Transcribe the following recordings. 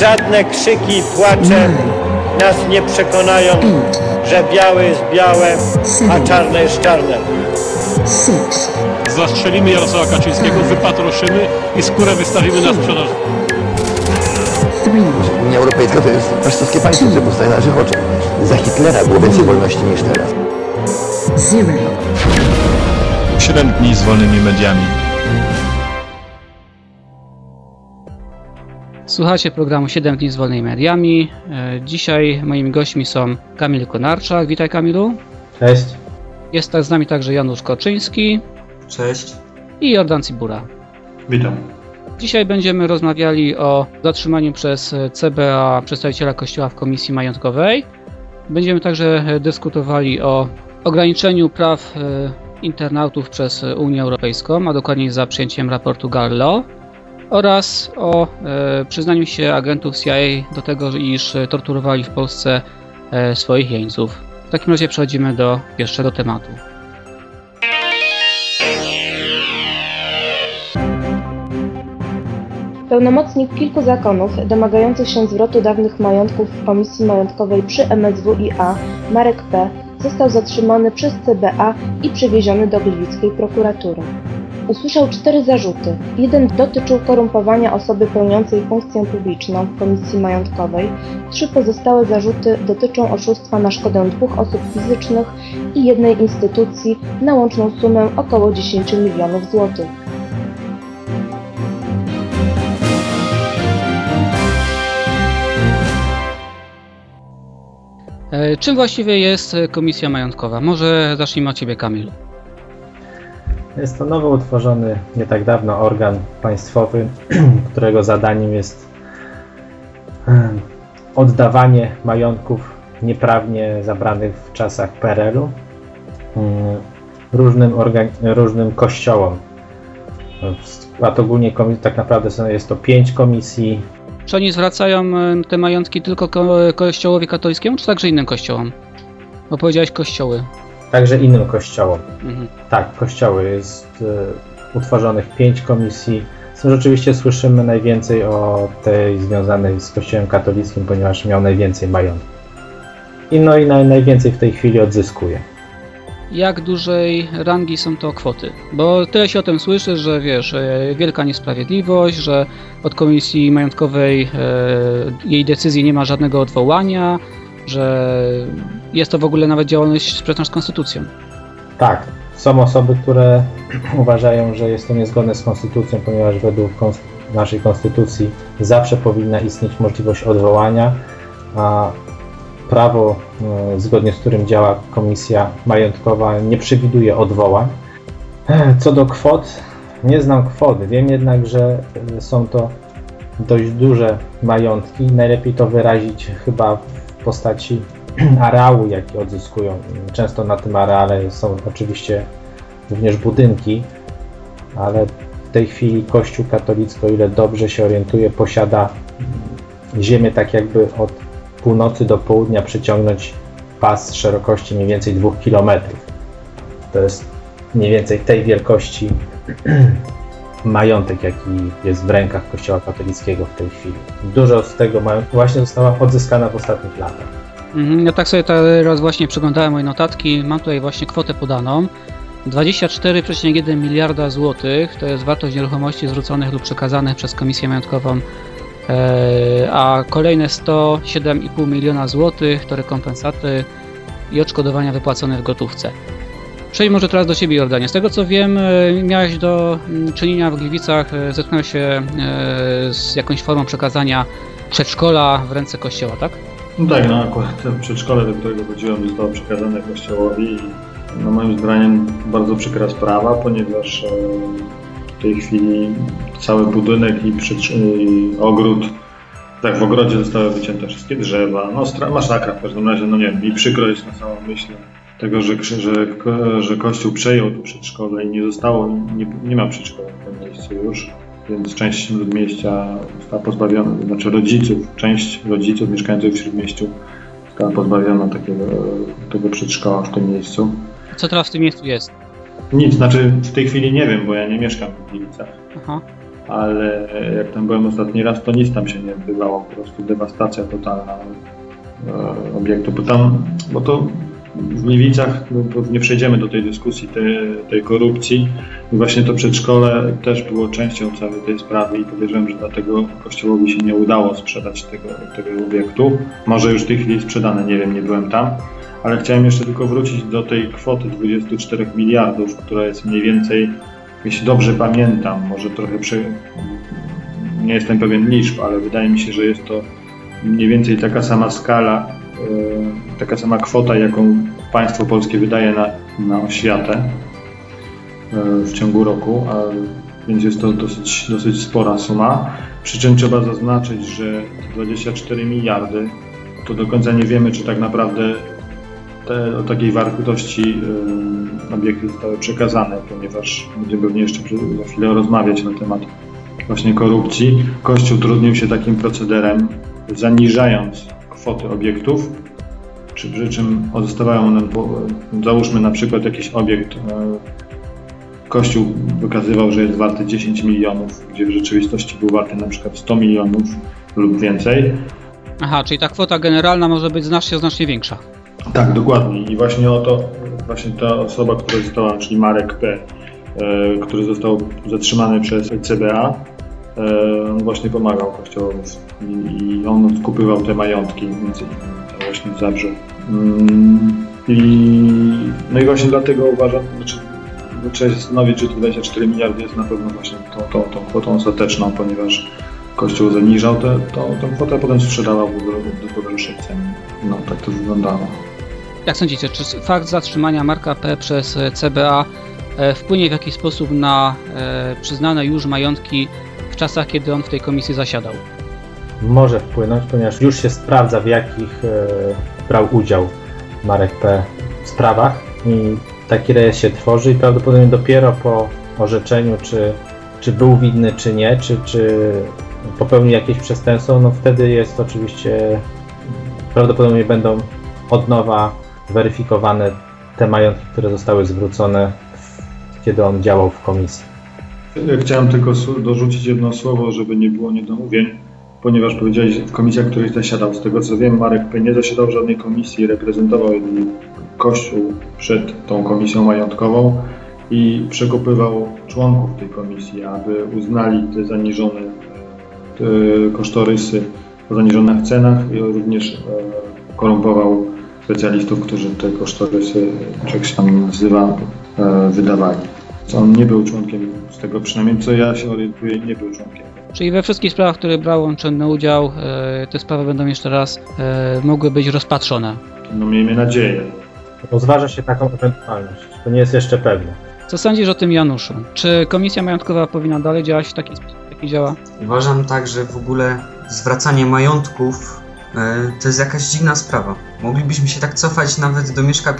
Żadne krzyki i płacze nas nie przekonają, że białe jest białe, a czarne jest czarne. Zastrzelimy Jarosława Kaczyńskiego, wypatroszymy i skórę wystawimy na sprzedaż. Unia Europejska to jest faszystowskie państwo, które powstaje na naszych oczach. Za Hitlera było więcej wolności niż teraz. Siedem dni z wolnymi mediami. Słuchacie programu 7 dni z wolnymi mediami. E, Dzisiaj moimi gośćmi są Kamil Konarczak. Witaj Kamilu. Cześć. Jest tak z nami także Janusz Koczyński Cześć. i Jordan Cibura. Witam. Dzisiaj będziemy rozmawiali o zatrzymaniu przez CBA przedstawiciela Kościoła w Komisji Majątkowej. Będziemy także dyskutowali o ograniczeniu praw e, internautów przez Unię Europejską, a dokładniej za przyjęciem raportu Gallo oraz o e, przyznaniu się agentów CIA do tego, iż torturowali w Polsce e, swoich jeńców. W takim razie przechodzimy do pierwszego tematu. Pełnomocnik kilku zakonów domagających się zwrotu dawnych majątków w Komisji Majątkowej przy MSWiA, Marek P., został zatrzymany przez CBA i przewieziony do gliwickiej prokuratury. Usłyszał cztery zarzuty. Jeden dotyczył korumpowania osoby pełniącej funkcję publiczną w Komisji Majątkowej, trzy pozostałe zarzuty dotyczą oszustwa na szkodę dwóch osób fizycznych i jednej instytucji na łączną sumę około 10 milionów złotych. E, Czym właściwie jest Komisja Majątkowa? Może zacznijmy od Ciebie, Kamil. Jest to nowo utworzony nie tak dawno organ państwowy, którego zadaniem jest oddawanie majątków nieprawnie zabranych w czasach PRL-u mm, różnym, różnym kościołom. W skład ogólnie tak naprawdę jest to pięć komisji, Czy oni zwracają te majątki tylko ko kościołowi katolickiemu, czy także innym kościołom? Bo powiedziałeś kościoły. Także innym kościołom. Mhm. Tak, kościoły. Jest e, utworzonych pięć komisji. Co rzeczywiście słyszymy najwięcej o tej związanej z Kościołem katolickim, ponieważ miał najwięcej majątku. I no i naj, najwięcej w tej chwili odzyskuje. Jak dużej rangi są to kwoty? Bo tyle się o tym słyszy, że wiesz, e, wielka niesprawiedliwość, że od komisji majątkowej e, jej decyzji nie ma żadnego odwołania, że jest to w ogóle nawet działalność sprzeczna z konstytucją. Tak, są osoby, które uważają, że jest to niezgodne z konstytucją, ponieważ według naszej konstytucji zawsze powinna istnieć możliwość odwołania, a prawo, e, zgodnie z którym działa komisja majątkowa, nie przewiduje odwołań. Co do kwot, nie znam kwot, wiem jednak, że e, są to dość duże majątki. Najlepiej to wyrazić chyba w postaci areału, jaki odzyskują. Często na tym areale są oczywiście również budynki, ale w tej chwili Kościół katolicki, o ile dobrze się orientuje, posiada ziemię tak jakby od północy do południa przyciągnąć pas szerokości mniej więcej 2 km. To jest mniej więcej tej wielkości majątek, jaki jest w rękach Kościoła katolickiego w tej chwili. Dużo z tego właśnie została odzyskana w ostatnich latach. Mhm, Ja tak sobie teraz właśnie przeglądałem moje notatki. Mam tutaj właśnie kwotę podaną. 24,1 miliarda złotych to jest wartość nieruchomości zwróconych lub przekazanych przez Komisję Majątkową, e, a kolejne 107,5 miliona złotych to rekompensaty i odszkodowania wypłacone w gotówce. Przejdźmy może teraz do Ciebie, Jordanie. Z tego co wiem, e, miałeś do mm, czynienia w Gliwicach, e, zetknąłeś się e, z jakąś formą przekazania przedszkola w ręce kościoła, tak? No tak, no akurat przedszkole, do którego chodziłem, zostało przekazane Kościołowi i no moim zdaniem bardzo przykra sprawa, ponieważ w tej chwili cały budynek i, i ogród, tak w ogrodzie zostały wycięte wszystkie drzewa, no masakra w każdym razie, no nie wiem, mi przykro jest na samą myśl tego, że, że, że Kościół przejął to przedszkole i nie zostało, nie, nie ma przedszkola w tym miejscu już więc część ludmieścia została pozbawiona, to znaczy rodziców, część rodziców mieszkających w Śródmieściu została pozbawiona takiego, tego przedszkola w tym miejscu. Co teraz w tym miejscu jest? Nic, znaczy w tej chwili nie wiem, bo ja nie mieszkam w Gliwicach. Aha. ale jak tam byłem ostatni raz, to nic tam się nie odbywało, po prostu dewastacja totalna e, obiektu, bo tam, bo to w Gliwicach, no, nie przejdziemy do tej dyskusji tej, tej korupcji i właśnie to przedszkole też było częścią całej tej sprawy i podejrzewam, że dlatego Kościołowi się nie udało sprzedać tego, tego obiektu. Może już w tej chwili jest sprzedane, nie wiem, nie byłem tam, ale chciałem jeszcze tylko wrócić do tej kwoty 24 miliardów, która jest mniej więcej, jeśli dobrze pamiętam, może trochę nie jestem pewien liczb, ale wydaje mi się, że jest to mniej więcej taka sama skala taka sama kwota, jaką państwo polskie wydaje na, na oświatę e, w ciągu roku, a więc jest to dosyć, dosyć spora suma. Przy czym trzeba zaznaczyć, że 24 miliardy to do końca nie wiemy, czy tak naprawdę te, o takiej wartości y, obiekty zostały przekazane, ponieważ będziemy pewnie jeszcze za chwilę rozmawiać na temat właśnie korupcji. Kościół trudnił się takim procederem, zaniżając kwoty obiektów, czy przy czym zostawają one, załóżmy na przykład jakiś obiekt, e, Kościół wykazywał, że jest warty 10 milionów, gdzie w rzeczywistości był warty na przykład 100 milionów lub więcej. Aha, czyli ta kwota generalna może być znacznie, znacznie większa. Tak, dokładnie. I właśnie o to, właśnie ta osoba, która została, czyli Marek P., e, który został zatrzymany przez CBA, e, właśnie pomagał Kościołowi i on skupywał te majątki, między innymi właśnie w Zabrzu. Mm, I, no i właśnie dlatego uważam, znaczy, trzeba się zastanowić, czy 24 miliardy jest na pewno właśnie tą, tą, tą kwotą ostateczną, ponieważ Kościół zaniżał tę kwotę, a potem sprzedała do, powyższej ceny. No, tak to wyglądało. Jak sądzicie, czy fakt zatrzymania Marka P. przez CBA e, wpłynie w jakiś sposób na e, przyznane już majątki w czasach, kiedy on w tej komisji zasiadał? Może wpłynąć, ponieważ już się sprawdza, w jakich e, brał udział Marek P. w sprawach i taki rejestr się tworzy i prawdopodobnie dopiero po orzeczeniu, czy, czy był winny, czy nie, czy, czy popełnił jakieś przestępstwo, no wtedy jest oczywiście, prawdopodobnie będą od nowa weryfikowane te majątki, które zostały zwrócone, kiedy on działał w komisji. Chciałem tylko dorzucić jedno słowo, żeby nie było niedomówień, ponieważ powiedziałeś w komisjach, w których zasiadał. Z tego co wiem, Marek P. nie zasiadał żadnej komisji, reprezentował jedynie Kościół przed tą komisją majątkową i przekopywał członków tej komisji, aby uznali te zaniżone te kosztorysy o zaniżonych cenach i również e, korumpował specjalistów, którzy te kosztorysy, jak się tam nazywa, e, wydawali. On nie był członkiem, z tego przynajmniej co ja się orientuję, nie był członkiem. Czyli we wszystkich sprawach, w których brał on czynny udział, e, te sprawy będą jeszcze raz mogły być rozpatrzone. No miejmy nadzieję. Rozważa się taką ewentualność. To nie jest jeszcze pewne. Co sądzisz o tym Januszu? Czy komisja majątkowa powinna dalej działać w taki sposób, jaki działa? Uważam tak, że w ogóle zwracanie majątków e, to jest jakaś dziwna sprawa. Moglibyśmy się tak cofać nawet do Mieszka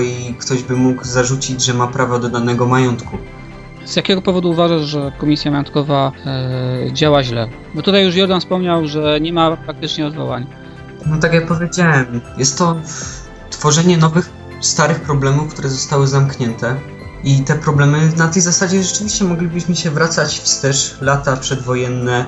I i ktoś by mógł zarzucić, że ma prawo do danego majątku. Z jakiego powodu uważasz, że komisja majątkowa e, działa źle? Bo tutaj już Jordan wspomniał, że nie ma praktycznie odwołań. No tak jak powiedziałem, jest to tworzenie nowych, starych problemów, które zostały zamknięte. I te problemy na tej zasadzie rzeczywiście moglibyśmy się wracać wstecz, lata przedwojenne,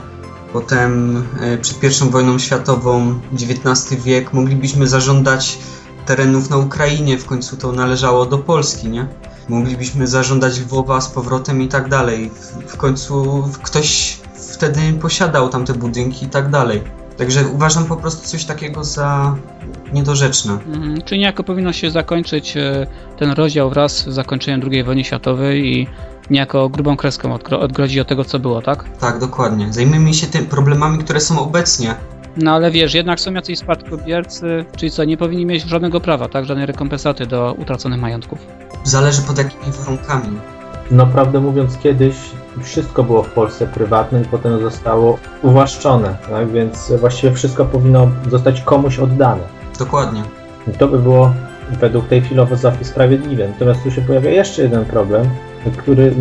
potem e, przed I wojną światową, XIX wiek, moglibyśmy zażądać terenów na Ukrainie, w końcu to należało do Polski, nie? Moglibyśmy zażądać Lwowa z powrotem i tak dalej. W końcu ktoś wtedy posiadał tamte budynki i tak dalej. Także uważam po prostu coś takiego za niedorzeczne. Mhm. Czyli niejako powinno się zakończyć e, ten rozdział wraz z zakończeniem II wojny światowej i niejako grubą kreską odgrodzić od tego, co było, tak? Tak, dokładnie. Zajmijmy się tym problemami, które są obecnie. No ale wiesz, jednak są jacyś spadkobiercy, czyli co, nie powinni mieć żadnego prawa, tak? Żadnej rekompensaty do utraconych majątków. Zależy pod jakimi warunkami. No prawdę mówiąc, kiedyś wszystko było w Polsce prywatne i potem zostało uwłaszczone, tak? więc właściwie wszystko powinno zostać komuś oddane. Dokładnie. I to by było według tej filozofii sprawiedliwe. Natomiast tu się pojawia jeszcze jeden problem, który,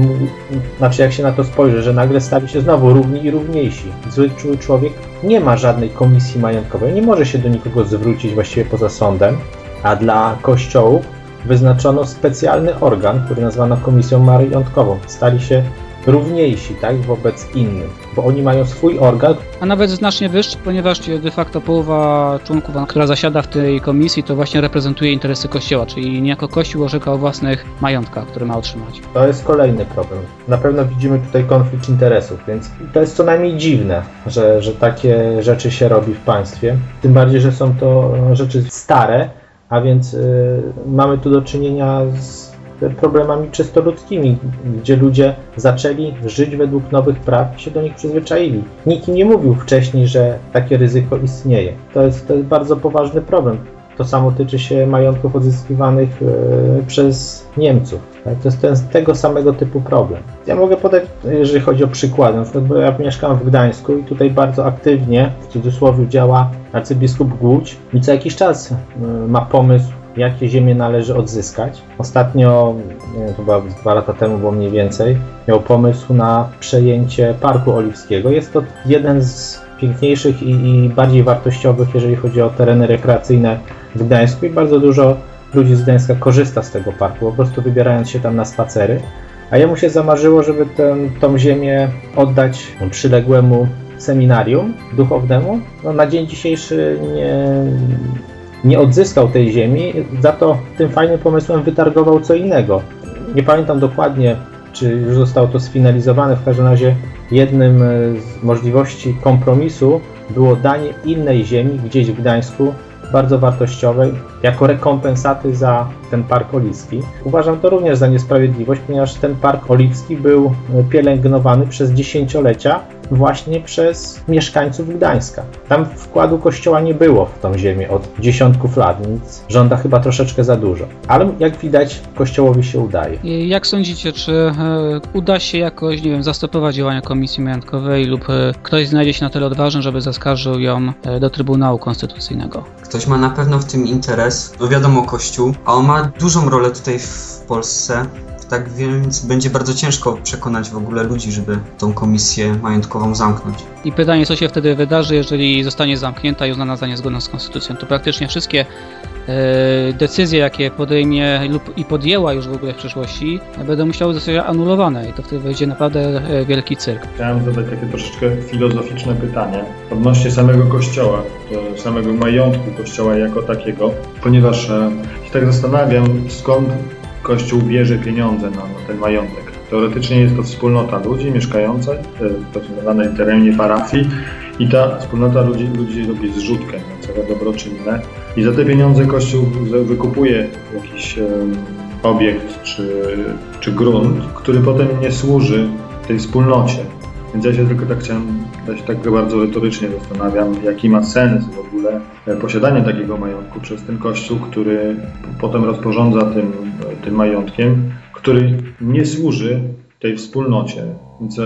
znaczy jak się na to spojrzy, że nagle stawi się znowu równi i równiejsi. Zły człowiek nie ma żadnej komisji majątkowej, nie może się do nikogo zwrócić właściwie poza sądem, a dla kościołów wyznaczono specjalny organ, który nazwano komisją majątkową. Stali się równiejsi tak, wobec innych, bo oni mają swój organ, A nawet znacznie wyższy, ponieważ de facto połowa członków, która zasiada w tej komisji, to właśnie reprezentuje interesy Kościoła, czyli niejako Kościół orzeka o własnych majątkach, które ma otrzymać. To jest kolejny problem. Na pewno widzimy tutaj konflikt interesów, więc to jest co najmniej dziwne, że, że takie rzeczy się robi w państwie. Tym bardziej, że są to rzeczy stare, a więc y, mamy tu do czynienia z problemami czysto ludzkimi, gdzie ludzie zaczęli żyć według nowych praw i się do nich przyzwyczaili. Nikt im nie mówił wcześniej, że takie ryzyko istnieje. To jest, to jest bardzo poważny problem. To samo tyczy się majątków odzyskiwanych e, przez Niemców. Tak? To jest ten, tego samego typu problem. Ja mogę podać, jeżeli chodzi o przykłady, na przykład, bo ja mieszkam w Gdańsku i tutaj bardzo aktywnie, w cudzysłowie, działa arcybiskup Głódź i co jakiś czas e, ma pomysł, jakie ziemie należy odzyskać. Ostatnio, wiem, chyba dwa lata temu, było mniej więcej, miał pomysł na przejęcie Parku Oliwskiego. Jest to jeden z piękniejszych i, i bardziej wartościowych, jeżeli chodzi o tereny rekreacyjne w Gdańsku i bardzo dużo ludzi z Gdańska korzysta z tego parku, po prostu wybierając się tam na spacery. A jemu się zamarzyło, żeby tę tą ziemię oddać przyległemu seminarium duchownemu. No, na dzień dzisiejszy nie, nie odzyskał tej ziemi, za to tym fajnym pomysłem wytargował co innego. Nie pamiętam dokładnie, czy już zostało to sfinalizowane, w każdym razie jednym z możliwości kompromisu było danie innej ziemi gdzieś w Gdańsku, bardzo wartościowej, jako rekompensaty za ten park oliwski. Uważam to również za niesprawiedliwość, ponieważ ten park oliwski był pielęgnowany przez dziesięciolecia właśnie przez mieszkańców Gdańska. Tam wkładu kościoła nie było w tą ziemię od dziesiątków lat, więc żąda chyba troszeczkę za dużo. Ale jak widać, kościołowi się udaje. I Jak sądzicie, czy e, uda się jakoś, nie wiem, zastopować działania Komisji Majątkowej lub e, ktoś znajdzie się na tyle odważny, żeby zaskarżył ją e, do Trybunału Konstytucyjnego? Ktoś ma na pewno w tym interes, no wiadomo Kościół, a on ma dużą rolę tutaj w Polsce, tak więc będzie bardzo ciężko przekonać w ogóle ludzi, żeby tą komisję majątkową zamknąć. I pytanie, co się wtedy wydarzy, jeżeli zostanie zamknięta i uznana za niezgodną z konstytucją. To praktycznie wszystkie e, decyzje, jakie podejmie lub i podjęła już w ogóle w przyszłości, będą musiały zostać anulowane i to wtedy będzie naprawdę e, wielki cyrk. Chciałem zadać takie troszeczkę filozoficzne pytanie odnośnie samego kościoła, e, samego majątku kościoła jako takiego, ponieważ się tak zastanawiam, skąd kościół bierze pieniądze na, na ten majątek. Teoretycznie jest to wspólnota ludzi mieszkających e, na danej terenie parafii i ta wspólnota ludzi, ludzi robi zrzutkę na cele dobroczynne i za te pieniądze kościół wykupuje jakiś em, obiekt czy, czy grunt, który potem nie służy tej wspólnocie. Więc ja się tylko tak chciałem, ja się tak bardzo retorycznie zastanawiam, jaki ma sens w ogóle e, posiadanie takiego majątku przez ten kościół, który potem rozporządza tym, tym majątkiem, który nie służy tej wspólnocie. Więc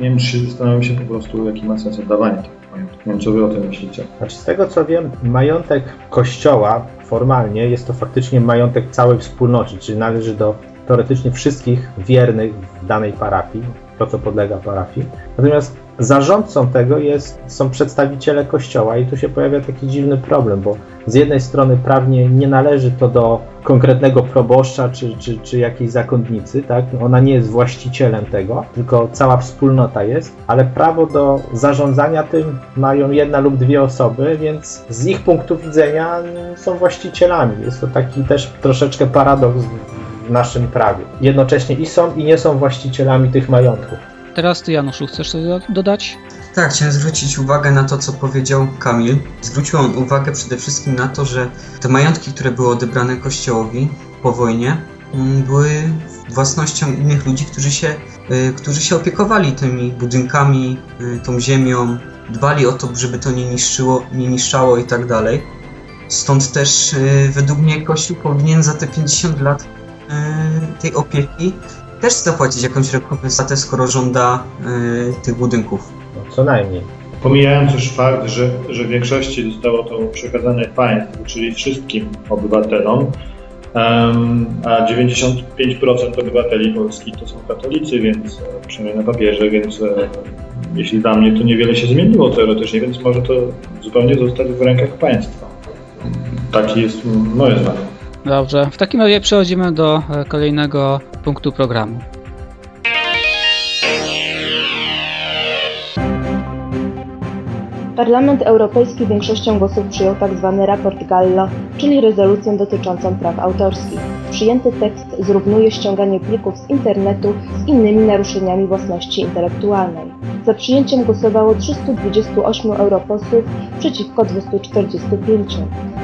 nie wiem, czy zastanawiam się po prostu, jaki ma sens oddawanie tego majątku. Nie wiem, co wy o tym myślicie. Znaczy, z tego co wiem, majątek kościoła formalnie jest to faktycznie majątek całej wspólnoty, czyli należy do teoretycznie wszystkich wiernych w danej parafii, to co podlega parafii. Natomiast zarządcą tego jest, są przedstawiciele kościoła i tu się pojawia taki dziwny problem, bo z jednej strony prawnie nie należy to do konkretnego proboszcza czy, czy, czy jakiejś zakądnicy, tak? Ona nie jest właścicielem tego, tylko cała wspólnota jest, ale prawo do zarządzania tym mają jedna lub dwie osoby, więc z ich punktu widzenia mm, są właścicielami. Jest to taki też troszeczkę paradoks w naszym prawie. Jednocześnie i są i nie są właścicielami tych majątków. Teraz ty, Januszu, chcesz coś do- dodać? Tak, chciałem zwrócić uwagę na to, co powiedział Kamil. Zwrócił on uwagę przede wszystkim na to, że te majątki, które były odebrane Kościołowi po wojnie, mm, były własnością innych ludzi, którzy się, y, którzy się opiekowali tymi budynkami, y, tą ziemią, dbali o to, żeby to nie niszczyło, nie niszczało i tak dalej. Stąd też y, według mnie Kościół powinien za te 50 lat tej opieki też zapłacić jakąś rekompensatę, skoro żąda y, tych budynków. No, co najmniej. Pomijając już fakt, że, że w większości zostało to przekazane państwu, czyli wszystkim obywatelom, a 95% obywateli Polski to są katolicy, więc e, przynajmniej na papierze, więc e, jeśli dla mnie to niewiele się zmieniło teoretycznie, więc może to zupełnie zostać w rękach państwa. Taki jest moje zdanie. Dobrze, w takim razie przechodzimy do e, kolejnego punktu programu. Parlament Europejski większością głosów przyjął tak tzw. raport Gallo, czyli rezolucję dotyczącą praw autorskich. Przyjęty tekst zrównuje ściąganie plików z internetu z innymi naruszeniami własności intelektualnej. Za przyjęciem głosowało 328 europosłów przeciwko 245.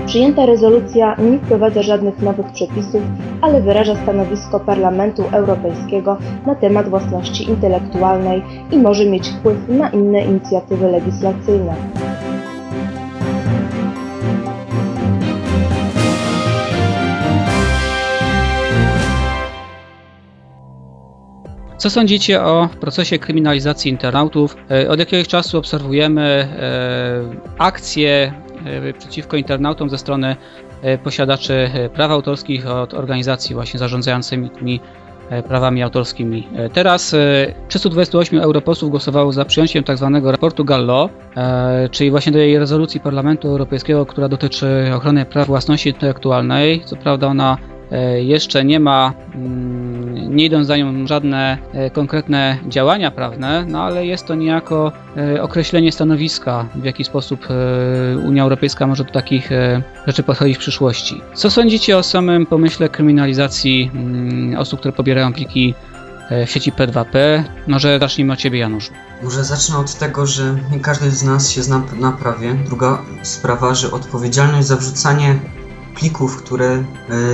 Przyjęta rezolucja nie wprowadza żadnych nowych przepisów, ale wyraża stanowisko Parlamentu Europejskiego na temat własności intelektualnej i może mieć wpływ na inne inicjatywy legislacyjne. Co sądzicie o procesie kryminalizacji internautów? E, od jakiegoś czasu obserwujemy e, akcje e, przeciwko internautom ze strony posiadaczy praw autorskich od organizacji właśnie zarządzającymi tymi prawami autorskimi. Teraz 328 europosłów głosowało za przyjęciem tzw. Tak raportu Gallo, czyli właśnie tej rezolucji Parlamentu Europejskiego, która dotyczy ochrony praw własności intelektualnej. Co prawda ona jeszcze nie ma mm, nie idą za nią żadne e, konkretne działania prawne, no ale jest to niejako e, określenie stanowiska, w jaki sposób e, Unia Europejska może do takich rzeczy podchodzić w przyszłości. Co sądzicie o samym pomyśle kryminalizacji mm, osób, które pobierają pliki w sieci P2P? Może zacznijmy od Ciebie, Janusz. Może zacznę od tego, że nie każdy z nas się zna na prawie. Druga sprawa, że odpowiedzialność za wrzucanie plików, które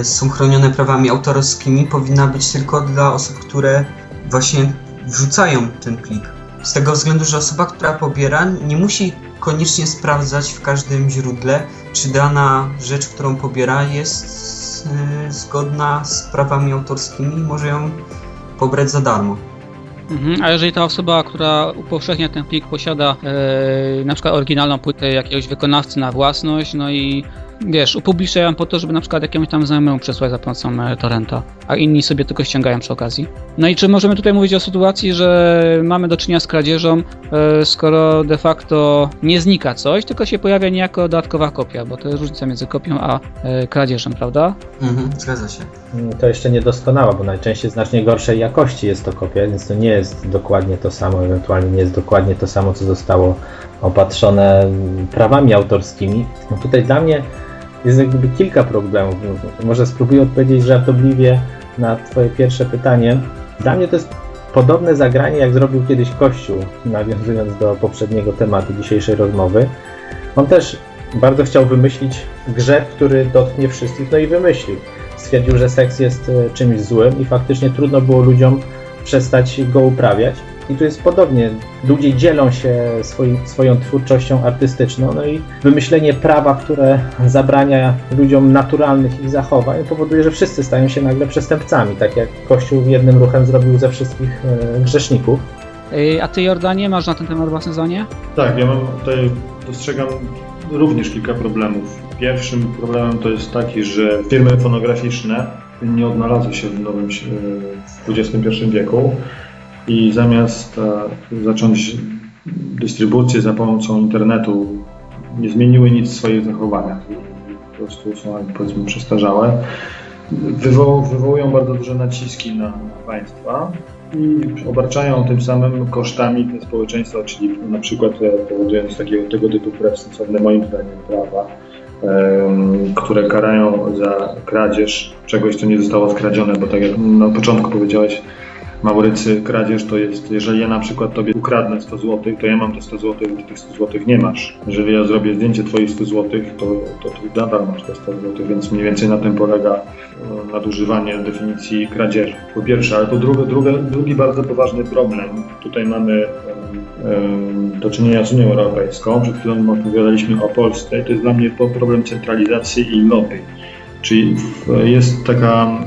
e, są chronione prawami autorskimi, powinna być tylko dla osób, które właśnie wrzucają ten plik. Z tego względu, że osoba, która pobiera, nie musi koniecznie sprawdzać w każdym źródle, czy dana rzecz, którą pobiera, jest e, zgodna z prawami autorskimi może ją pobrać za darmo. Mhm, a jeżeli ta osoba, która upowszechnia ten plik, posiada e, na przykład oryginalną płytę jakiegoś wykonawcy na własność, no i wiesz, upubliczniają po to, żeby na przykład jakiemuś tam znajomemu przesłać za pomocą e, torrenta, a inni sobie tylko ściągają przy okazji. No i czy możemy tutaj mówić o sytuacji, że mamy do czynienia z kradzieżą, e, skoro de facto nie znika coś, tylko się pojawia niejako dodatkowa kopia, bo to jest różnica między kopią a e, kradzieżą, prawda? Mhm, zgadza się. Mm, to jeszcze niedoskonała, bo najczęściej znacznie gorszej jakości jest to kopia, więc to nie jest dokładnie to samo, ewentualnie nie jest dokładnie to samo, co zostało opatrzone prawami autorskimi. No tutaj dla mnie jest jakby kilka problemów. Może spróbuję odpowiedzieć żartobliwie na Twoje pierwsze pytanie. Dla mnie to jest podobne zagranie, jak zrobił kiedyś Kościół, nawiązując do poprzedniego tematu dzisiejszej rozmowy. On też bardzo chciał wymyślić grzech, który dotknie wszystkich, no i wymyślił. Stwierdził, że seks jest e, czymś złym i faktycznie trudno było ludziom przestać go uprawiać. I tu jest podobnie. Ludzie dzielą się swoim, swoją twórczością artystyczną, no i wymyślenie prawa, które zabrania ludziom naturalnych ich zachowań, powoduje, że wszyscy stają się nagle przestępcami, tak jak Kościół jednym ruchem zrobił ze wszystkich e, grzeszników. A ty, Jordanie, masz na ten temat własne zdanie? Tak, ja mam tutaj, dostrzegam również kilka problemów. Pierwszym problemem to jest taki, że firmy fonograficzne nie odnalazły się w nowym w XXI wieku i zamiast e, zacząć dystrybucję za pomocą internetu, nie zmieniły nic w swoich zachowaniach. Po prostu są, powiedzmy, przestarzałe. Wywo wywołują bardzo duże naciski na państwa i obarczają tym samym kosztami te społeczeństwa, czyli na przykład e, powodując takiego, tego typu sensowne moim zdaniem prawa, które karają za kradzież czegoś, co nie zostało skradzione, bo tak jak na początku powiedziałeś, Maurycy, kradzież to jest, jeżeli ja na przykład tobie ukradnę 100 zł, to ja mam te 100 zł, ty tych 100 zł nie masz. Jeżeli ja zrobię zdjęcie twoich 100 zł, to, to ty nadal masz te 100 zł, więc mniej więcej na tym polega e, nadużywanie definicji kradzieży. Po pierwsze, ale to drugi, drugi, drugi bardzo poważny problem. Tutaj mamy do czynienia z Unią Europejską. Przed chwilą opowiadaliśmy o Polsce. To jest dla mnie problem centralizacji i lobby. Czyli jest taka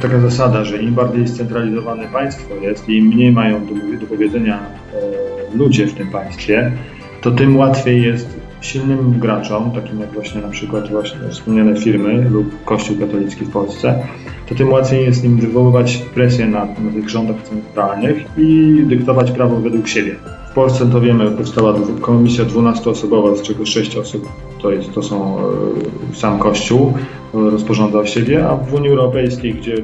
taka zasada, że im bardziej scentralizowane państwo jest i im mniej mają do, do powiedzenia e, ludzie w tym państwie, to tym łatwiej jest silnym graczom, takim jak właśnie na przykład właśnie wspomniane firmy lub Kościół katolicki w Polsce, to tym łatwiej jest im wywoływać presję na, na tych rządach centralnych i dyktować prawo według siebie. Polsce to wiemy, powstała komisja 12-osobowa, z czego 6 osób to, jest, to są e, sam Kościół, rozporządza siebie, a w Unii Europejskiej, gdzie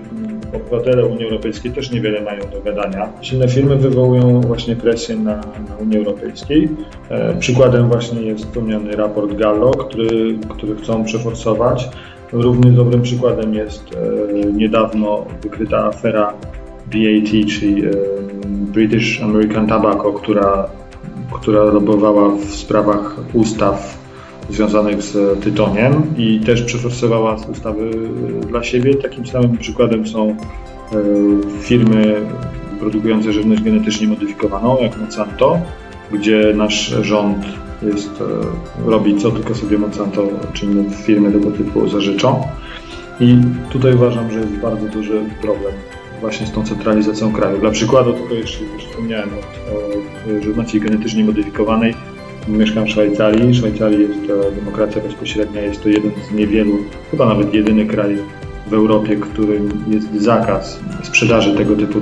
obywatele Unii Europejskiej też niewiele mają do gadania. Silne firmy wywołują właśnie presję na, na Unii Europejskiej. E, przykładem właśnie jest wspomniany raport Gallo, który, który chcą przeforsować. Równie dobrym przykładem jest e, niedawno wykryta afera BAT, czyli e, British American Tobacco, która, która lobowała w sprawach ustaw związanych z tytoniem i też przeforsowała ustawy dla siebie. Takim samym przykładem są e, firmy produkujące żywność genetycznie modyfikowaną, jak Monsanto, gdzie nasz rząd jest, e, robi co tylko sobie Monsanto czy inne firmy tego typu zażyczą. I tutaj uważam, że jest bardzo duży problem właśnie z tą centralizacją kraju. Dla przykładu, tylko jeszcze wspomniałem o, o żywności genetycznie modyfikowanej, Mieszkam w Szwajcarii. Szwajcarii jest demokracja bezpośrednia, jest to jeden z niewielu, chyba nawet jedyny kraj w Europie, w którym jest zakaz sprzedaży tego typu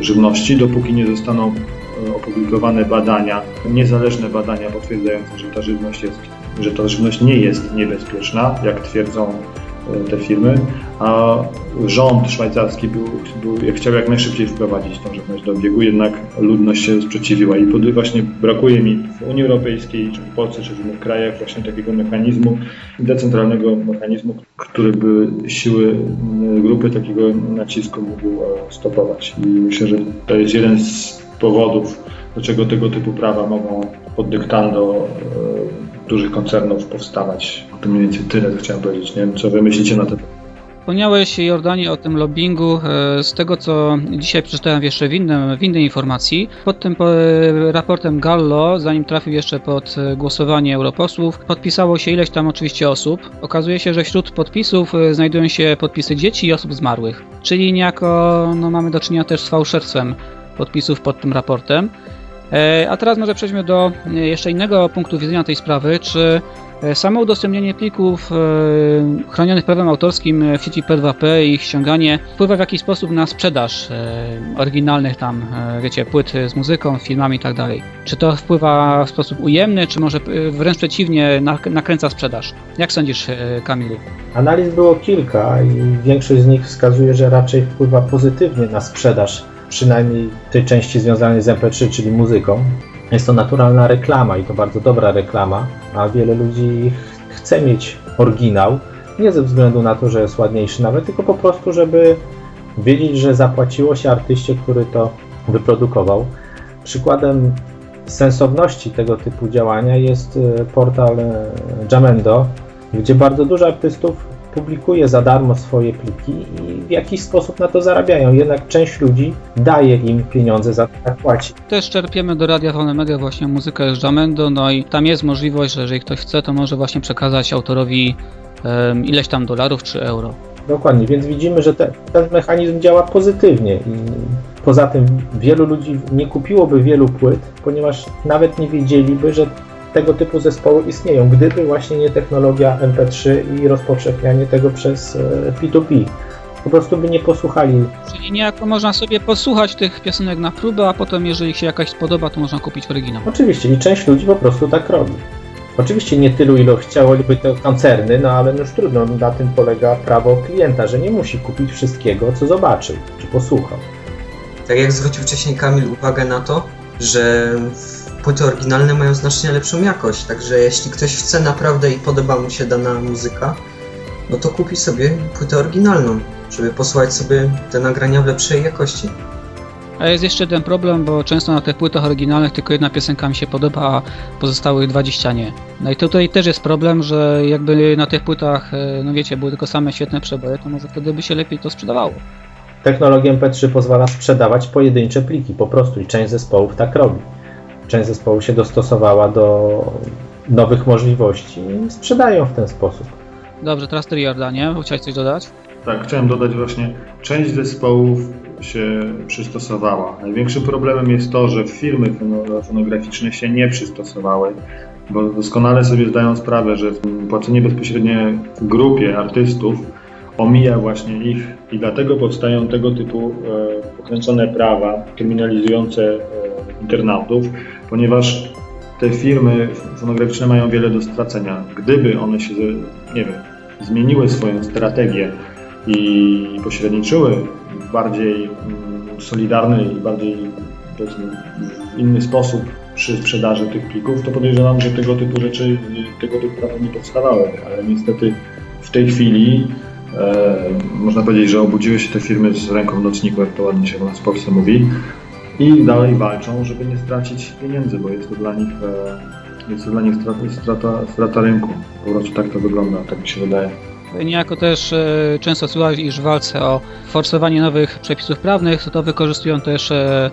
żywności, dopóki nie zostaną e, opublikowane badania, niezależne badania potwierdzające, że ta żywność jest, że ta żywność nie jest niebezpieczna, jak twierdzą te firmy, a rząd szwajcarski był, był, chciał jak najszybciej wprowadzić tą żywność do obiegu, jednak ludność się sprzeciwiła i pod, właśnie brakuje mi w Unii Europejskiej, czy w Polsce, czy w innych krajach właśnie takiego mechanizmu, decentralnego mechanizmu, który by siły grupy takiego nacisku mógł e, stopować. I myślę, że to jest jeden z powodów, dlaczego tego typu prawa mogą pod dyktando e, dużych koncernów powstawać. To mniej więcej tyle, co chciałem powiedzieć. Nie wiem, co wy myślicie na ten Wspomniałeś, Jordanie, o tym lobbingu. E, z tego, co dzisiaj przeczytałem jeszcze w, innym, w innej informacji, pod tym raportem Gallo, zanim trafił jeszcze pod e, głosowanie europosłów, podpisało się ileś tam oczywiście osób. Okazuje się, że wśród podpisów e, znajdują się podpisy dzieci i osób zmarłych. Czyli niejako no, mamy do czynienia też z fałszerstwem podpisów pod tym raportem. E, a teraz może przejdźmy do e, jeszcze innego punktu widzenia tej sprawy, czy e, samo udostępnienie plików chronionych prawem autorskim w sieci P2P i ich ściąganie wpływa w jakiś sposób na sprzedaż oryginalnych tam, wiecie, płyt z muzyką, filmami i tak. Czy to wpływa w sposób ujemny, czy może wręcz przeciwnie, nakręca sprzedaż? Jak sądzisz, Kamilu? Analiz było kilka i większość z nich wskazuje, że raczej wpływa pozytywnie na sprzedaż przynajmniej tej części związanej z MP3, czyli muzyką. Jest to naturalna reklama i to bardzo dobra reklama, a wiele ludzi chce mieć oryginał, nie ze względu na to, że jest ładniejszy nawet, tylko po prostu, żeby wiedzieć, że zapłaciło się artyście, który to wyprodukował. Przykładem sensowności tego typu działania jest e, portal e, Jamendo, gdzie bardzo dużo artystów publikuje za darmo swoje pliki i w jakiś sposób na to zarabiają. Jednak część ludzi daje im pieniądze za to, płaci. Też czerpiemy do Radia Wolne Media właśnie muzykę z Jamendo, no i tam jest możliwość, że jeżeli ktoś chce, to może właśnie przekazać autorowi um, ileś tam dolarów czy euro. Dokładnie, więc widzimy, że te, ten mechanizm działa pozytywnie i poza tym wielu ludzi nie kupiłoby wielu płyt, ponieważ nawet nie wiedzieliby, że tego typu zespoły istnieją, gdyby właśnie nie technologia MP3 i rozpowszechnianie tego przez P2P. E, po prostu by nie posłuchali. Czyli niejako można sobie posłuchać tych piosenek na próbę, a potem jeżeli się jakaś spodoba, to można kupić oryginał. Oczywiście i część ludzi po prostu tak robi. Oczywiście nie tylu, ile chciałyby to koncerny, no ale już trudno, na tym polega prawo klienta, że nie musi kupić wszystkiego, co zobaczy, czy posłuchał. Tak jak zwrócił wcześniej Kamil uwagę na to, że płyty oryginalne mają znacznie lepszą jakość, także jeśli ktoś chce naprawdę i podoba mu się dana muzyka, no to kupi sobie płytę oryginalną, żeby posłuchać sobie te nagrania w lepszej jakości. A jest jeszcze jeden problem, bo często na tych płytach oryginalnych tylko jedna piosenka mi się podoba, a pozostałych 20 nie. No i tutaj też jest problem, że jakby na tych płytach, e, no wiecie, były tylko same świetne przeboje, to może wtedy by się lepiej to sprzedawało. Technologia MP3 pozwala sprzedawać pojedyncze pliki po prostu i część zespołów tak robi część zespołu się dostosowała do nowych możliwości i sprzedają w ten sposób. Dobrze, teraz ty Jordanie, chciałeś coś dodać? Tak, chciałem dodać właśnie, część zespołów się przystosowała. Największym problemem jest to, że firmy fonograficzne się nie przystosowały, bo doskonale sobie zdają sprawę, że płacenie bezpośrednie grupie artystów omija właśnie ich i dlatego powstają tego typu e, pokręcone prawa kryminalizujące e, internautów, ponieważ te firmy fonograficzne mają wiele do stracenia. Gdyby one się, nie wiem, zmieniły swoją strategię i pośredniczyły w bardziej mm, solidarny i bardziej w inny sposób przy sprzedaży tych plików, to podejrzewam, że tego typu rzeczy, tego typu prawa nie powstawały, ale niestety w tej chwili e, można powiedzieć, że obudziły się te firmy z ręką w nocniku, jak to ładnie się u nas w Polsce mówi, i dalej walczą, żeby nie stracić pieniędzy, bo jest to dla nich, e, jest to dla nich strata, strata, strata rynku. Po prostu tak to wygląda, tak mi się wydaje. Niejako też e, często słychać, iż w walce o forsowanie nowych przepisów prawnych, to, wykorzystują też e,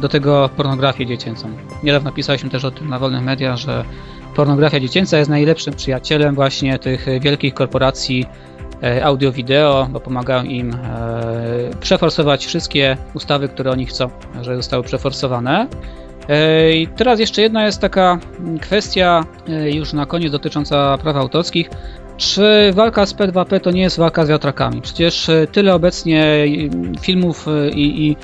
do tego pornografię dziecięcą. Niedawno pisaliśmy też o tym na wolnych mediach, że pornografia dziecięca jest najlepszym przyjacielem właśnie tych wielkich korporacji audio-wideo, bo pomagają im e, przeforsować wszystkie ustawy, które oni chcą, że zostały przeforsowane. E, I teraz jeszcze jedna jest taka kwestia już na koniec dotycząca praw autorskich. Czy walka z P2P to nie jest walka z wiatrakami? Przecież tyle obecnie filmów i, i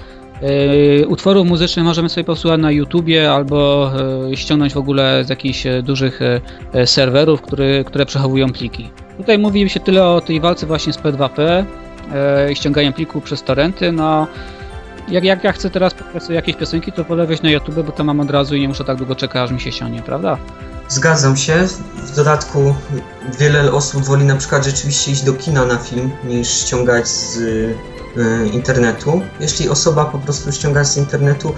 utworów muzycznych możemy sobie posłuchać na YouTubie albo ściągnąć w ogóle z jakichś dużych serwerów, które, które przechowują pliki. Tutaj mówi się tyle o tej walce właśnie z P2P i ściąganiem plików przez torrenty. No, jak, jak ja chcę teraz po jakieś piosenki, to wolę wejść na YouTube, bo to mam od razu i nie muszę tak długo czekać, aż mi się ściągnie, prawda? Zgadzam się. W dodatku wiele osób woli na przykład rzeczywiście iść do kina na film, niż ściągać z E, internetu. Jeśli osoba po prostu ściąga z internetu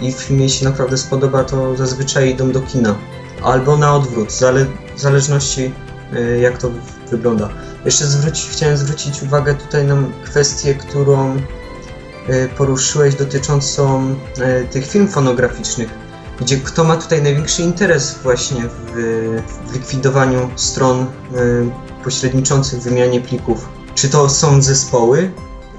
i film jej się naprawdę spodoba, to zazwyczaj idą do kina. Albo na odwrót, zale w zależności e, jak to wygląda. Jeszcze zwróci, chciałem zwrócić uwagę tutaj na kwestię, którą e, poruszyłeś dotyczącą tych film fonograficznych, gdzie kto ma tutaj największy interes właśnie w, w likwidowaniu stron pośredniczących w wymianie plików. Czy to są zespoły,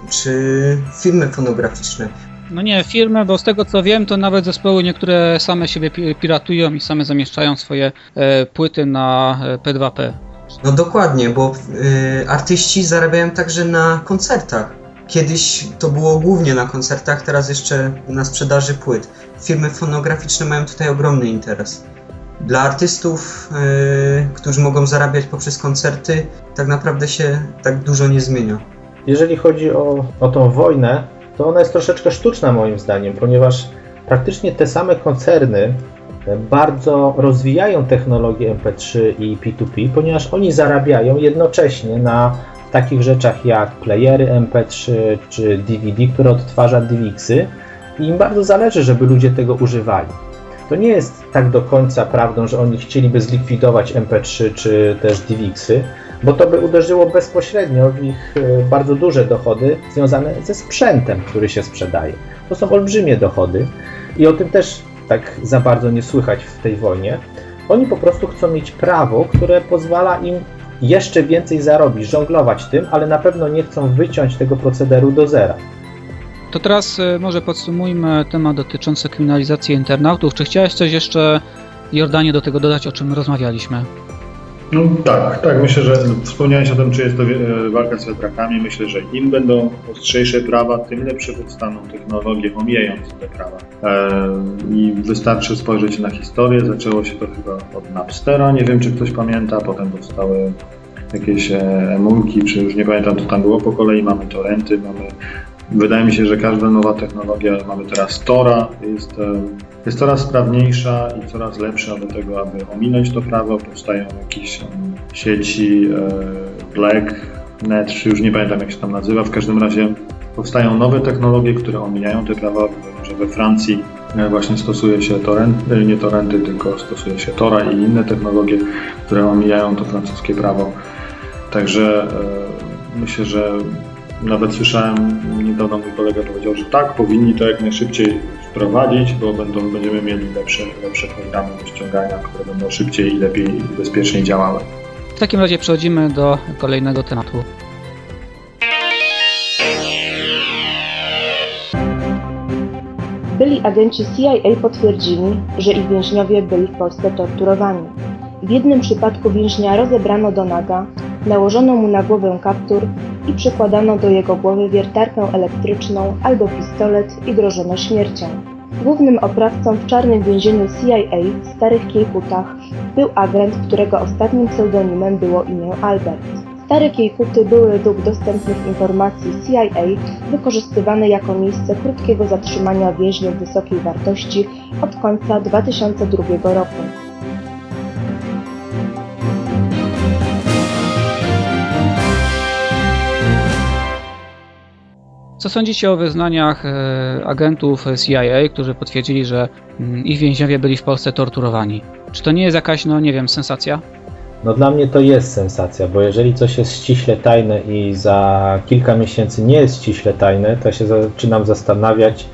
czy filmy fonograficzne. No nie, filmy, bo z tego co wiem, to nawet zespoły niektóre same siebie piratują i same zamieszczają swoje e, płyty na e, P2P. No dokładnie, bo e, artyści zarabiają także na koncertach. Kiedyś to było głównie na koncertach, teraz jeszcze na sprzedaży płyt. Firmy fonograficzne mają tutaj ogromny interes. Dla artystów, e, którzy mogą zarabiać poprzez koncerty, tak naprawdę się tak dużo nie zmienia. Jeżeli chodzi o, o tą wojnę, to ona jest troszeczkę sztuczna moim zdaniem, ponieważ praktycznie te same koncerny bardzo rozwijają technologię MP3 i P2P, ponieważ oni zarabiają jednocześnie na takich rzeczach jak playery MP3 czy DVD, które odtwarza DivXy i im bardzo zależy, żeby ludzie tego używali. To nie jest tak do końca prawdą, że oni chcieliby zlikwidować MP3 czy też DivXy, bo to by uderzyło bezpośrednio w ich e, bardzo duże dochody związane ze sprzętem, który się sprzedaje. To są olbrzymie dochody i o tym też tak za bardzo nie słychać w tej wojnie. Oni po prostu chcą mieć prawo, które pozwala im jeszcze więcej zarobić, żonglować tym, ale na pewno nie chcą wyciąć tego procederu do zera. To teraz e, może podsumujmy temat dotyczący kryminalizacji internautów. Czy chciałeś coś jeszcze, Jordanie, do tego dodać, o czym rozmawialiśmy? No tak, tak. Myślę, że wspomniałeś o tym, czy jest to e, walka z wiatrakami. Myślę, że im będą ostrzejsze prawa, tym lepsze powstaną technologie omijające te prawa. E, I wystarczy spojrzeć na historię. Zaczęło się to chyba od Napstera, nie wiem czy ktoś pamięta, potem powstały jakieś e, emulki, czy już nie pamiętam co tam było po kolei, mamy torrenty, mamy Wydaje mi się, że każda nowa technologia, mamy teraz Tora, jest, jest coraz sprawniejsza i coraz lepsza do tego, aby ominąć to prawo. Powstają jakieś sieci e, Black, Net, czy już nie pamiętam jak się tam nazywa. W każdym razie powstają nowe technologie, które omijają te prawa. Że we Francji e, właśnie stosuje się torrent, nie torrenty, tylko stosuje się Tora i inne technologie, które omijają to francuskie prawo. Także myślę, że nawet słyszałem, niedawno mój kolega powiedział, że tak, powinni to jak najszybciej wprowadzić, bo będą, będziemy mieli lepsze, lepsze programy do ściągania, które będą szybciej i lepiej i bezpieczniej działały. W takim razie przechodzimy do kolejnego tematu. Byli agenci CIA potwierdzili, że ich więźniowie byli w Polsce torturowani. W jednym przypadku więźnia rozebrano do naga, nałożono mu na głowę kaptur i przykładano do jego głowy wiertarkę elektryczną albo pistolet i grożono śmiercią. Głównym oprawcą w czarnym więzieniu CIA w Starych Kiejkutach był agent, którego ostatnim pseudonimem było imię Albert. Stare Kiejkuty były według dostępnych informacji CIA wykorzystywane jako miejsce krótkiego zatrzymania więźniów wysokiej wartości od końca 2002 roku. Co sądzicie o wyznaniach e, agentów CIA, którzy potwierdzili, że mm, ich więźniowie byli w Polsce torturowani? Czy to nie jest jakaś, no nie wiem, sensacja? No dla mnie to jest sensacja, bo jeżeli coś jest ściśle tajne i za kilka miesięcy nie jest ściśle tajne, to się zaczynam zastanawiać,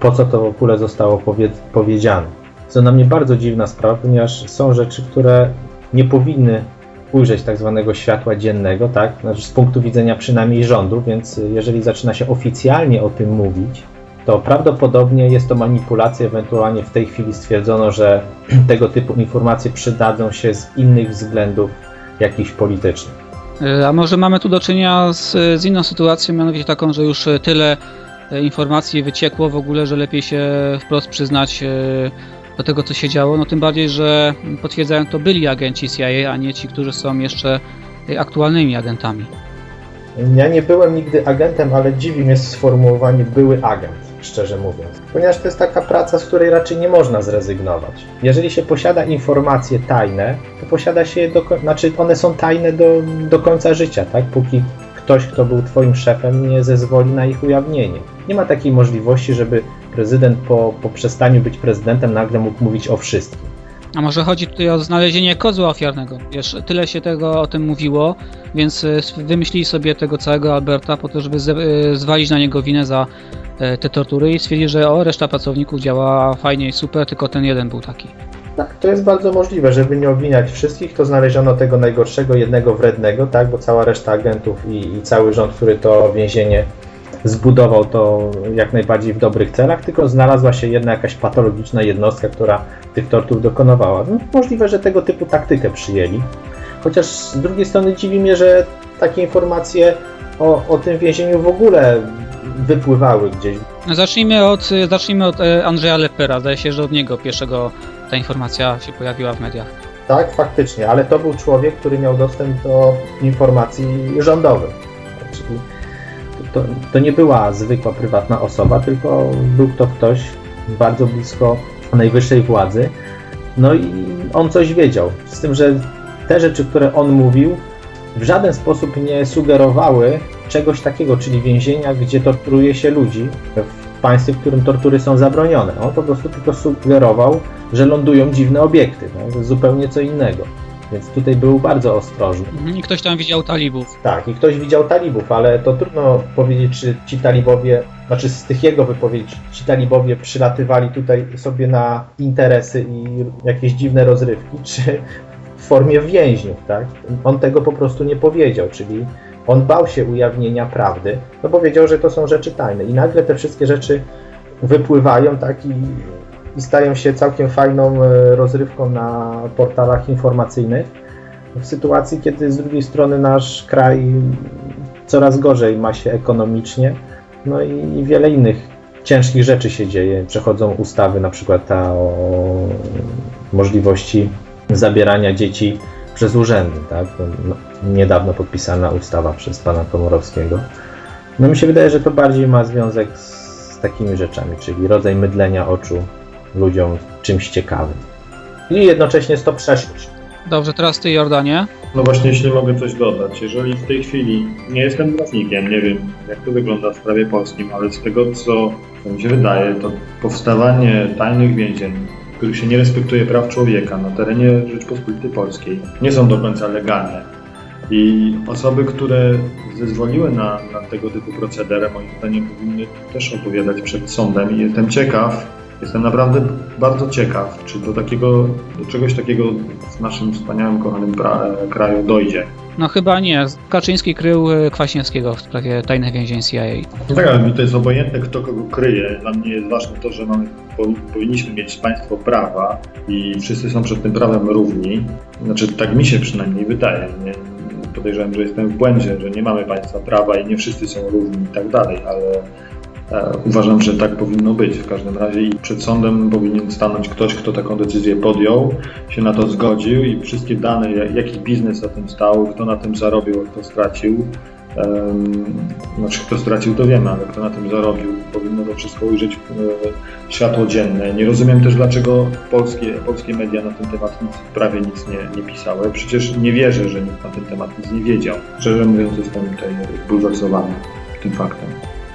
po co to w ogóle zostało powie powiedziane. Co na mnie bardzo dziwna sprawa, ponieważ są rzeczy, które nie powinny ujrzeć tak zwanego światła dziennego, tak? Znaczy z punktu widzenia przynajmniej rządu, więc jeżeli zaczyna się oficjalnie o tym mówić, to prawdopodobnie jest to manipulacja. Ewentualnie w tej chwili stwierdzono, że tego typu informacje przydadzą się z innych względów jakichś politycznych. E, a może mamy tu do czynienia z, z inną sytuacją, mianowicie taką, że już tyle e, informacji wyciekło w ogóle, że lepiej się wprost przyznać do tego, co się działo. No tym bardziej, że potwierdzają to byli agenci CIA, a nie ci, którzy są jeszcze aktualnymi agentami. Ja nie byłem nigdy agentem, ale dziwi mnie sformułowanie były agent, szczerze mówiąc. Ponieważ to jest taka praca, z której raczej nie można zrezygnować. Jeżeli się posiada informacje tajne, to posiada się je do znaczy one są tajne do, do końca życia, tak? Póki ktoś, kto był twoim szefem, nie zezwoli na ich ujawnienie. Nie ma takiej możliwości, żeby prezydent po, po przestaniu być prezydentem nagle mógł mówić o wszystkim. A może chodzi tutaj o znalezienie kozła ofiarnego? Wiesz, tyle się tego o tym mówiło, więc e, wymyślili sobie tego całego Alberta po to, żeby e, zwalić na niego winę za e, te tortury i stwierdzili, że o, reszta pracowników działa fajnie i super, tylko ten jeden był taki. Tak, to jest bardzo możliwe, żeby nie obwiniać wszystkich, to znaleziono tego najgorszego, jednego wrednego, tak, bo cała reszta agentów i, i cały rząd, który to więzienie zbudował to jak najbardziej w dobrych celach, tylko znalazła się jedna jakaś patologiczna jednostka, która tych tortur dokonywała. No, możliwe, że tego typu taktykę przyjęli. Chociaż z drugiej strony dziwi mnie, że takie informacje o, o tym więzieniu w ogóle wypływały gdzieś. Zacznijmy od, zacznijmy od e, Andrzeja Lepera. Zdaje się, że od niego pierwszego ta informacja się pojawiła w mediach. Tak, faktycznie, ale to był człowiek, który miał dostęp do informacji rządowych. Czyli to, to nie była zwykła prywatna osoba, tylko był to ktoś bardzo blisko najwyższej władzy. No i on coś wiedział. Z tym, że te rzeczy, które on mówił, w żaden sposób nie sugerowały czegoś takiego, czyli więzienia, gdzie torturuje się ludzi w państwie, w którym tortury są zabronione. On po prostu tylko sugerował, że lądują dziwne obiekty. Tak? Zupełnie co innego. Więc tutaj był bardzo ostrożny. Mhm, I ktoś tam widział talibów. Tak, i ktoś widział talibów, ale to trudno powiedzieć, czy ci talibowie, znaczy z tych jego wypowiedzi, ci talibowie przylatywali tutaj sobie na interesy i jakieś dziwne rozrywki, czy w formie więźniów, tak? On tego po prostu nie powiedział, czyli on bał się ujawnienia prawdy, no powiedział, że to są rzeczy tajne i nagle te wszystkie rzeczy wypływają, tak, i i stają się całkiem fajną e, rozrywką na portalach informacyjnych. W sytuacji, kiedy z drugiej strony nasz kraj coraz gorzej ma się ekonomicznie, no i wiele innych ciężkich rzeczy się dzieje. Przechodzą ustawy, na przykład ta o możliwości zabierania dzieci przez urzędy, tak? No, niedawno podpisana ustawa przez pana Komorowskiego. No mi się wydaje, że to bardziej ma związek z takimi rzeczami, czyli rodzaj mydlenia oczu ludziom czymś ciekawym. I jednocześnie jest to przeszłość. Dobrze, teraz ty Jordanie. No właśnie, jeśli mogę coś dodać. Jeżeli w tej chwili nie jestem prawnikiem, nie wiem jak to wygląda w prawie polskim, ale z tego co mi się wydaje, to powstawanie tajnych więzień, w których się nie respektuje praw człowieka na terenie Rzeczpospolitej Polskiej, nie są do końca legalne. I osoby, które zezwoliły na, na tego typu procederę, moim zdaniem powinny też opowiadać przed sądem i jestem ciekaw, Jestem naprawdę bardzo ciekaw, czy do takiego, do czegoś takiego w naszym wspaniałym, kochanym kraju dojdzie. No chyba nie. Kaczyński krył e, Kwaśniewskiego w sprawie tajnych więzień CIA. No tak, ale mi to jest obojętne, kto kogo kryje. Dla mnie jest ważne to, że mamy, powinniśmy mieć państwo prawa i wszyscy są przed tym prawem równi. Znaczy, tak mi się przynajmniej wydaje. Nie, podejrzewam, że jestem w błędzie, że nie mamy państwa prawa i nie wszyscy są równi i tak dalej, ale E, Uważam, że tak powinno być w każdym razie i przed sądem powinien stanąć ktoś, kto taką decyzję podjął, się na to zgodził i wszystkie dane, ja- jaki biznes za tym stał, kto na tym zarobił, kto stracił, znaczy kto stracił to wiemy, ale kto na tym zarobił, powinno to wszystko ujrzeć e, światło dzienne. Nie rozumiem też, dlaczego polskie, polskie media na ten temat nic, prawie nic nie, nie pisały. Przecież nie wierzę, że nikt na ten temat nic nie wiedział. Szczerze mówiąc, jestem tutaj zbulwersowany tym faktem.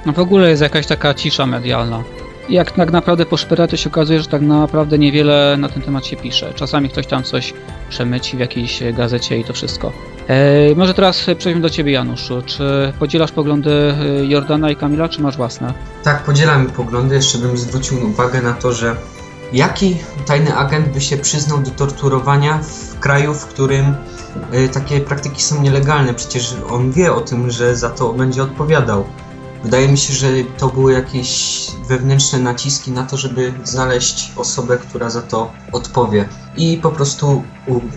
No w ogóle jest jakaś taka cisza medialna. I Jak tak naprawdę poszpera, to się okazuje, że tak naprawdę niewiele na ten temat się pisze. Czasami ktoś tam coś przemyci w jakiejś gazecie i to wszystko. E, może teraz przejdźmy do Ciebie, Januszu. Czy podzielasz poglądy e, Jordana i Kamila, czy masz własne? Tak, podzielam poglądy. Jeszcze bym zwrócił uwagę na to, że jaki tajny agent by się przyznał do torturowania w kraju, w którym y, takie praktyki są nielegalne? Przecież on wie o tym, że za to będzie odpowiadał. Wydaje mi się, że to były jakieś wewnętrzne naciski na to, żeby znaleźć osobę, która za to odpowie. I po prostu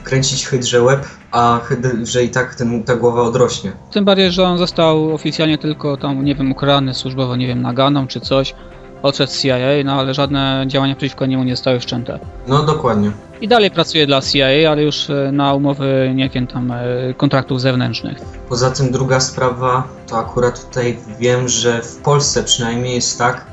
kręcić hydrze łeb, a hydrze i tak ten, ta głowa odrośnie. Tym bardziej, że on został oficjalnie tylko tam, nie wiem, ukarany służbowo, nie wiem, naganą czy coś. Odszedł z CIA, no ale żadne działania przeciwko niemu nie zostały wszczęte. No dokładnie. I dalej pracuje dla CIA, ale już e, na umowy, nie wiem, tam e, kontraktów zewnętrznych. Poza tym druga sprawa, to akurat tutaj wiem, że w Polsce przynajmniej jest tak,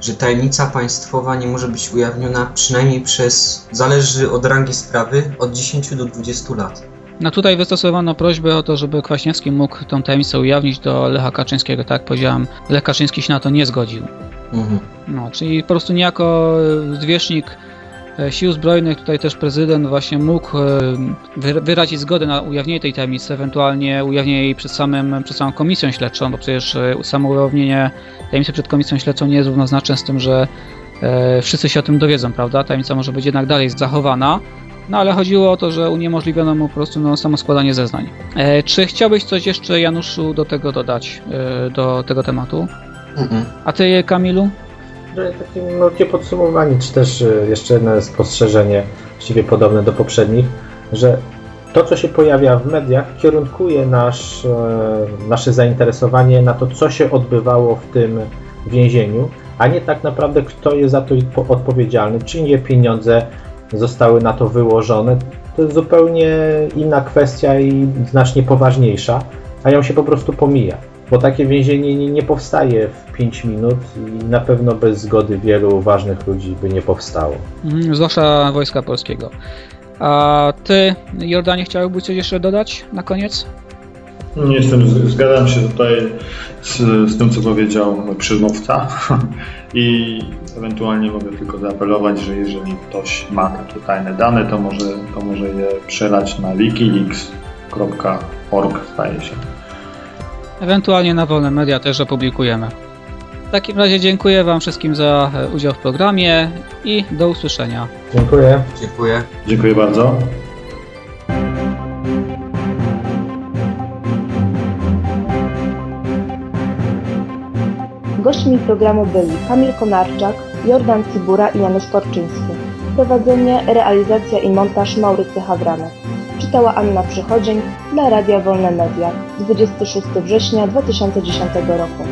że tajemnica państwowa nie może być ujawniona przynajmniej przez, zależy od rangi sprawy, od 10 do 20 lat. No tutaj wystosowano prośbę o to, żeby Kwaśniewski mógł tą tajemnicę ujawnić do Lecha Kaczyńskiego, tak jak powiedziałem, Lech Kaczyński się na to nie zgodził. Mhm. No, czyli po prostu niejako e, zwierzchnik e, sił zbrojnych, tutaj też prezydent właśnie mógł e, wy- wyrazić zgodę na ujawnienie tej tajemnicy, ewentualnie ujawnienie jej przed, samym, przed samą komisją śledczą, bo przecież samo ujawnienie tajemnicy przed komisją śledczą nie jest równoznaczne z tym, że wszyscy się o tym dowiedzą, prawda? Tajemnica może być jednak dalej zachowana. No ale chodziło o to, że uniemożliwiono mu po prostu no, samo składanie zeznań. Czy chciałbyś coś jeszcze, Januszu, do tego dodać, do tego tematu? Mhm. A ty, Kamilu? Że takie malutkie podsumowanie, czy też y, jeszcze jedno spostrzeżenie, właściwie podobne do poprzednich, że to, co się pojawia w mediach, kierunkuje nasz, e, nasze zainteresowanie na to, co się odbywało w tym więzieniu, a nie tak naprawdę, kto jest za to po- odpowiedzialny, czyje pieniądze zostały na to wyłożone. To jest zupełnie inna kwestia i znacznie poważniejsza, a ją się po prostu pomija. Bo takie więzienie nie, nie powstaje w 5 minut i na pewno bez zgody wielu ważnych ludzi by nie powstało. Mhm, zwłaszcza Wojska Polskiego. A ty, Jordanie, chciałbyś coś jeszcze dodać na koniec? Nie jestem, zgadzam się tutaj z, z tym, co powiedział mój przedmówca i ewentualnie mogę tylko zaapelować, że jeżeli ktoś ma takie tajne dane, to może, to może je przelać na wikileaks.org, zdaje się. Ewentualnie na wolne media też opublikujemy. W takim razie dziękuję Wam wszystkim za e, udział w programie i do usłyszenia. Dziękuję. Dziękuję. Dziękuję bardzo. Gośćmi programu byli Kamil Konarczak, Jordan Cybura i Janusz Korczyński. Prowadzenie, realizacja i montaż Maurycy Hawranek. Czytała Anna Przychodzień dla Radia Wolne Media 26 września 2010 roku.